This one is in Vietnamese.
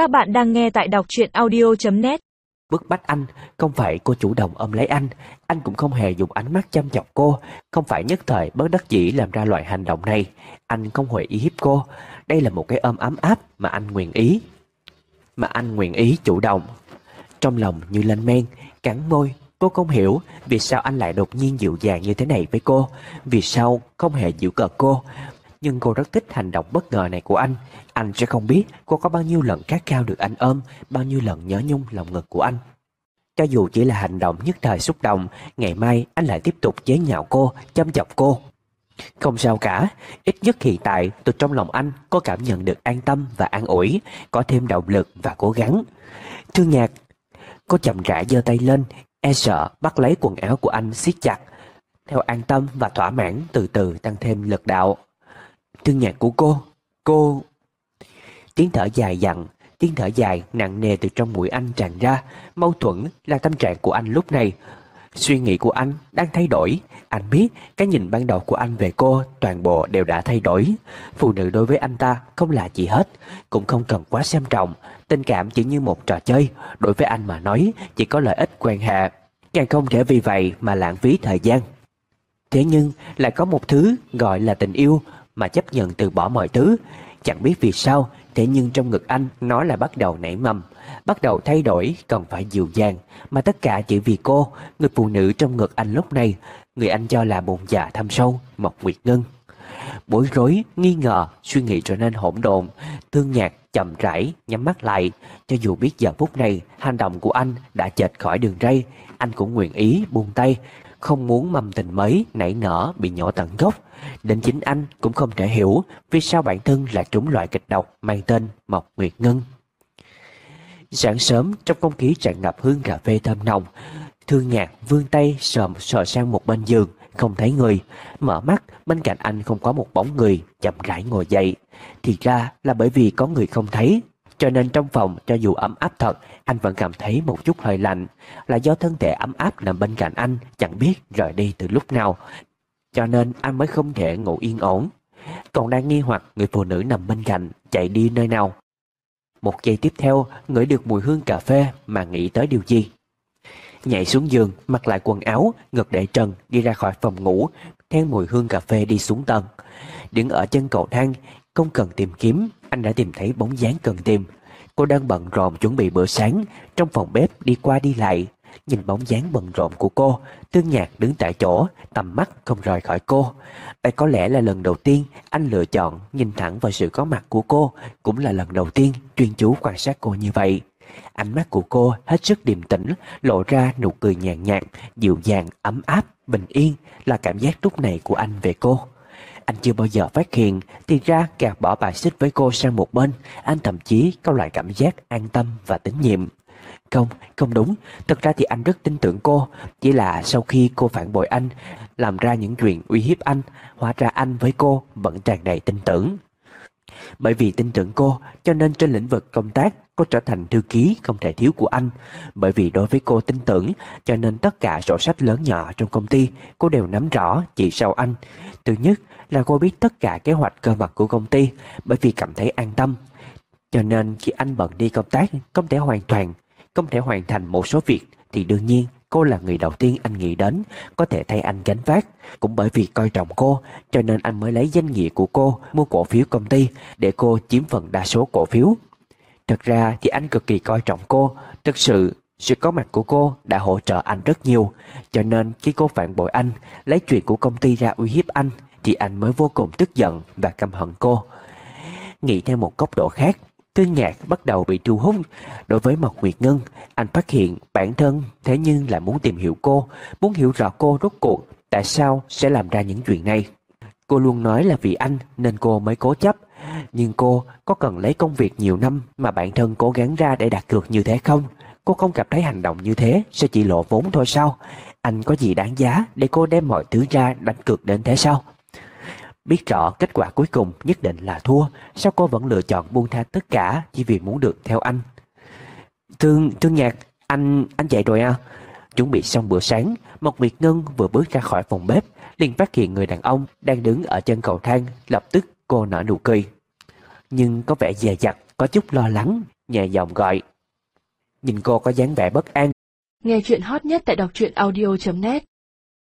Các bạn đang nghe tại đọc truyện audio.net Bức bách anh, không phải cô chủ động ôm lấy anh, anh cũng không hề dùng ánh mắt chăm chọc cô, không phải nhất thời bất đắc dĩ làm ra loại hành động này, anh không hề ý hiếp cô, đây là một cái ôm ấm áp mà anh nguyện ý. Mà anh nguyện ý chủ động. Trong lòng như lên men, cắn môi, cô không hiểu vì sao anh lại đột nhiên dịu dàng như thế này với cô, vì sao không hề dịu cợt cô, nhưng cô rất thích hành động bất ngờ này của anh. Anh sẽ không biết cô có bao nhiêu lần khát khao được anh ôm, bao nhiêu lần nhớ nhung lòng ngực của anh. Cho dù chỉ là hành động nhất thời xúc động, ngày mai anh lại tiếp tục chế nhạo cô, chăm chọc cô. Không sao cả, ít nhất hiện tại từ trong lòng anh có cảm nhận được an tâm và an ủi, có thêm động lực và cố gắng. Thương nhạc, cô chậm rãi giơ tay lên, e sợ bắt lấy quần áo của anh siết chặt. Theo an tâm và thỏa mãn từ từ tăng thêm lực đạo. Thương nhạc của cô, cô... Tiếng thở dài dặn, tiếng thở dài nặng nề từ trong mũi anh tràn ra, mâu thuẫn là tâm trạng của anh lúc này. Suy nghĩ của anh đang thay đổi, anh biết cái nhìn ban đầu của anh về cô toàn bộ đều đã thay đổi. Phụ nữ đối với anh ta không là gì hết, cũng không cần quá xem trọng, tình cảm chỉ như một trò chơi, đối với anh mà nói chỉ có lợi ích quan hệ. Càng không thể vì vậy mà lãng phí thời gian. Thế nhưng lại có một thứ gọi là tình yêu mà chấp nhận từ bỏ mọi thứ. Chẳng biết vì sao, thế nhưng trong ngực anh nó là bắt đầu nảy mầm, bắt đầu thay đổi cần phải dịu dàng, mà tất cả chỉ vì cô, người phụ nữ trong ngực anh lúc này, người anh cho là bồn dạ thâm sâu, Mộc Nguyệt Ngân. Bối rối, nghi ngờ, suy nghĩ trở nên hỗn độn, thương nhạc chậm rãi nhắm mắt lại, cho dù biết giờ phút này hành động của anh đã chệch khỏi đường ray, anh cũng nguyện ý buông tay, không muốn mầm tình mới nảy nở bị nhỏ tận gốc. Đến chính anh cũng không thể hiểu vì sao bản thân lại trúng loại kịch độc mang tên Mộc Nguyệt Ngân. Sáng sớm trong không khí tràn ngập hương cà phê thơm nồng, thương nhạc vươn tay sờ sờ sang một bên giường, không thấy người. Mở mắt, bên cạnh anh không có một bóng người, chậm rãi ngồi dậy. Thì ra là bởi vì có người không thấy, cho nên trong phòng cho dù ấm áp thật, anh vẫn cảm thấy một chút hơi lạnh. Là do thân thể ấm áp nằm bên cạnh anh, chẳng biết rời đi từ lúc nào. Cho nên anh mới không thể ngủ yên ổn. Còn đang nghi hoặc người phụ nữ nằm bên cạnh, chạy đi nơi nào. Một giây tiếp theo, ngửi được mùi hương cà phê mà nghĩ tới điều gì. Nhảy xuống giường, mặc lại quần áo, ngực để trần, đi ra khỏi phòng ngủ, theo mùi hương cà phê đi xuống tầng. Đứng ở chân cầu thang, không cần tìm kiếm, anh đã tìm thấy bóng dáng cần tìm. Cô đang bận rộn chuẩn bị bữa sáng, trong phòng bếp đi qua đi lại. Nhìn bóng dáng bận rộn của cô, tương nhạc đứng tại chỗ, tầm mắt không rời khỏi cô. Đây có lẽ là lần đầu tiên anh lựa chọn nhìn thẳng vào sự có mặt của cô, cũng là lần đầu tiên chuyên chú quan sát cô như vậy. Ánh mắt của cô hết sức điềm tĩnh, lộ ra nụ cười nhàn nhạt, dịu dàng, ấm áp, bình yên là cảm giác lúc này của anh về cô. Anh chưa bao giờ phát hiện Thì ra gạt bỏ bài xích với cô sang một bên. Anh thậm chí có loại cảm giác an tâm và tín nhiệm. Không, không đúng. Thật ra thì anh rất tin tưởng cô. Chỉ là sau khi cô phản bội anh Làm ra những chuyện uy hiếp anh Hóa ra anh với cô vẫn tràn đầy tin tưởng bởi vì tin tưởng cô cho nên trên lĩnh vực công tác cô trở thành thư ký không thể thiếu của anh. Bởi vì đối với cô tin tưởng cho nên tất cả sổ sách lớn nhỏ trong công ty cô đều nắm rõ chỉ sau anh. Thứ nhất là cô biết tất cả kế hoạch cơ mật của công ty bởi vì cảm thấy an tâm. Cho nên khi anh bận đi công tác không thể hoàn toàn, không thể hoàn thành một số việc thì đương nhiên cô là người đầu tiên anh nghĩ đến có thể thay anh gánh vác. Cũng bởi vì coi trọng cô cho nên anh mới lấy danh nghĩa của cô mua cổ phiếu công ty để cô chiếm phần đa số cổ phiếu. Thật ra thì anh cực kỳ coi trọng cô, thực sự sự có mặt của cô đã hỗ trợ anh rất nhiều, cho nên khi cô phản bội anh, lấy chuyện của công ty ra uy hiếp anh, thì anh mới vô cùng tức giận và căm hận cô. Nghĩ theo một góc độ khác, Thương nhạc bắt đầu bị thu hút. Đối với Mộc Nguyệt Ngân, Anh phát hiện bản thân thế nhưng lại muốn tìm hiểu cô, Muốn hiểu rõ cô rốt cuộc Tại sao sẽ làm ra những chuyện này. Cô luôn nói là vì anh nên cô mới cố chấp. Nhưng cô có cần lấy công việc nhiều năm Mà bản thân cố gắng ra để đạt được như thế không? Cô không cảm thấy hành động như thế Sẽ chỉ lộ vốn thôi sao? Anh có gì đáng giá để cô đem mọi thứ ra đánh cược đến thế sao? Biết rõ kết quả cuối cùng nhất định là thua. Sao cô vẫn lựa chọn buông tha tất cả Chỉ vì muốn được theo anh? Thương, thương nhạc Anh, anh dậy rồi à? Chuẩn bị xong bữa sáng Mộc Nguyệt Ngân vừa bước ra khỏi phòng bếp liền phát hiện người đàn ông đang đứng ở chân cầu thang Lập tức cô nở nụ cười. Nhưng có vẻ dè dặt Có chút lo lắng nhẹ giọng gọi. Nhìn cô có dáng vẻ bất an, Nghe chuyện hot nhất tại đọc truyện audio.net